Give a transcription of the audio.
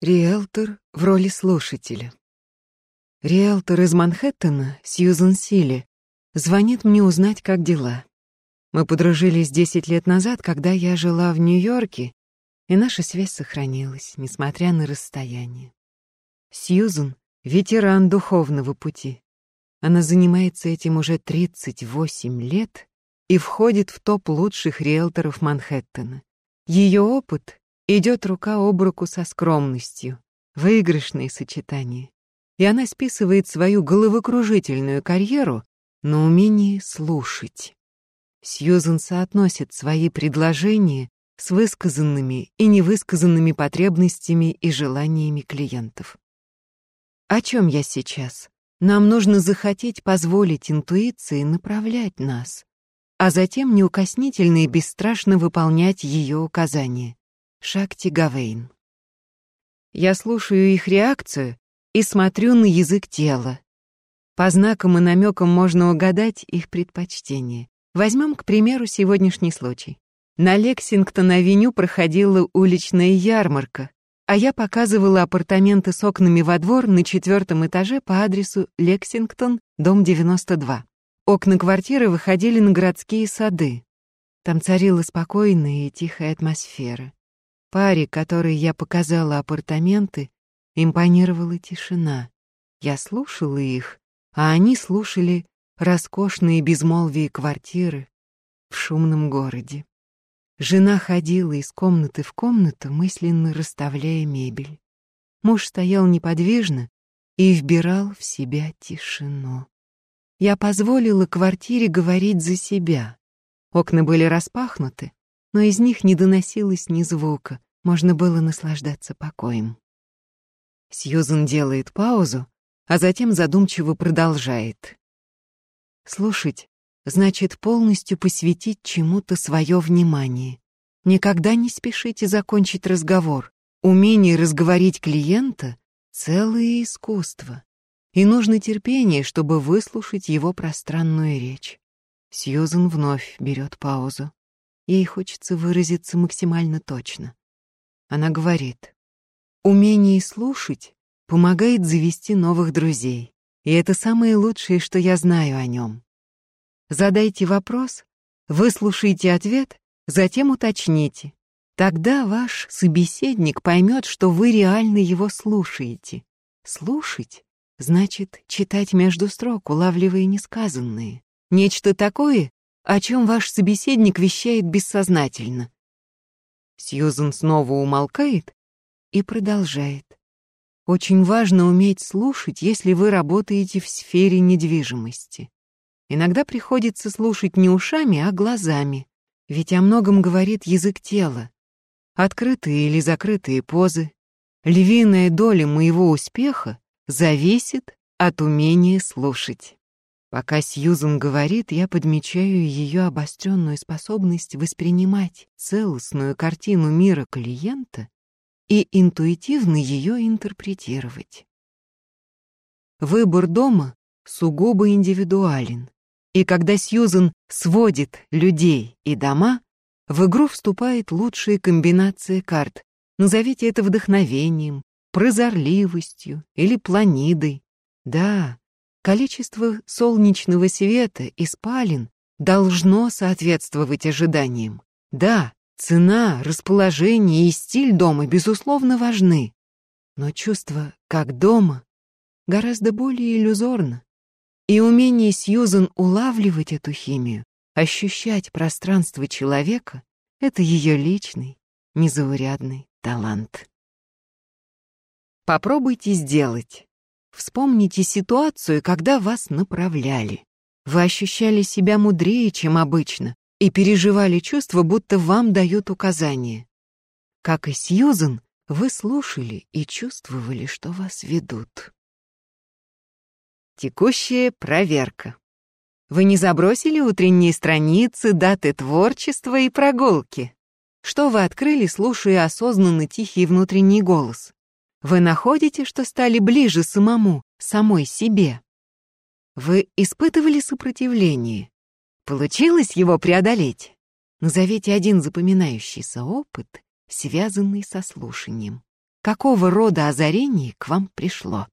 Риэлтор в роли слушателя. Риэлтор из Манхэттена, Сьюзен Силли, звонит мне узнать, как дела. Мы подружились 10 лет назад, когда я жила в Нью-Йорке, и наша связь сохранилась, несмотря на расстояние. Сьюзен — ветеран духовного пути. Она занимается этим уже 38 лет и входит в топ лучших риэлторов Манхэттена. Ее опыт идет рука об руку со скромностью, выигрышные сочетания. И она списывает свою головокружительную карьеру на умение слушать. Сьюзен соотносит свои предложения с высказанными и невысказанными потребностями и желаниями клиентов. О чем я сейчас? Нам нужно захотеть позволить интуиции направлять нас, а затем неукоснительно и бесстрашно выполнять ее указания. Шакти Гавейн. Я слушаю их реакцию и смотрю на язык тела. По знакам и намекам можно угадать их предпочтение. Возьмем, к примеру, сегодняшний случай. На Лексингтон-авеню проходила уличная ярмарка, а я показывала апартаменты с окнами во двор на четвертом этаже по адресу Лексингтон, дом 92. Окна квартиры выходили на городские сады. Там царила спокойная и тихая атмосфера. Паре, которой я показала апартаменты, импонировала тишина. Я слушала их, а они слушали роскошные безмолвие квартиры в шумном городе. Жена ходила из комнаты в комнату, мысленно расставляя мебель. Муж стоял неподвижно и вбирал в себя тишину. Я позволила квартире говорить за себя. Окна были распахнуты, но из них не доносилось ни звука, можно было наслаждаться покоем. Сьюзен делает паузу, а затем задумчиво продолжает. Слушать значит полностью посвятить чему-то свое внимание. Никогда не спешите закончить разговор. Умение разговорить клиента — целое искусство. И нужно терпение, чтобы выслушать его пространную речь. Сьюзен вновь берет паузу. Ей хочется выразиться максимально точно. Она говорит, «Умение слушать помогает завести новых друзей, и это самое лучшее, что я знаю о нем. Задайте вопрос, выслушайте ответ, затем уточните. Тогда ваш собеседник поймет, что вы реально его слушаете. Слушать значит читать между строк, улавливая несказанные. Нечто такое, о чем ваш собеседник вещает бессознательно. Сьюзен снова умолкает и продолжает. Очень важно уметь слушать, если вы работаете в сфере недвижимости. Иногда приходится слушать не ушами, а глазами, ведь о многом говорит язык тела. Открытые или закрытые позы. Львиная доля моего успеха зависит от умения слушать. Пока Сьюзен говорит, я подмечаю ее обостренную способность воспринимать целостную картину мира клиента и интуитивно ее интерпретировать. Выбор дома сугубо индивидуален, и когда Сьюзен сводит людей и дома, в игру вступает лучшая комбинация карт. Назовите это вдохновением, прозорливостью или планидой. Да, Количество солнечного света и спален должно соответствовать ожиданиям. Да, цена, расположение и стиль дома, безусловно, важны. Но чувство «как дома» гораздо более иллюзорно. И умение Сьюзен улавливать эту химию, ощущать пространство человека — это ее личный, незаурядный талант. Попробуйте сделать. Вспомните ситуацию, когда вас направляли. Вы ощущали себя мудрее, чем обычно, и переживали чувство, будто вам дают указания. Как и Сьюзен, вы слушали и чувствовали, что вас ведут. Текущая проверка. Вы не забросили утренние страницы, даты творчества и прогулки? Что вы открыли, слушая осознанно тихий внутренний голос? Вы находите, что стали ближе самому, самой себе? Вы испытывали сопротивление? Получилось его преодолеть? Назовите один запоминающийся опыт, связанный со слушанием. какого рода озарение к вам пришло.